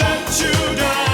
let you down.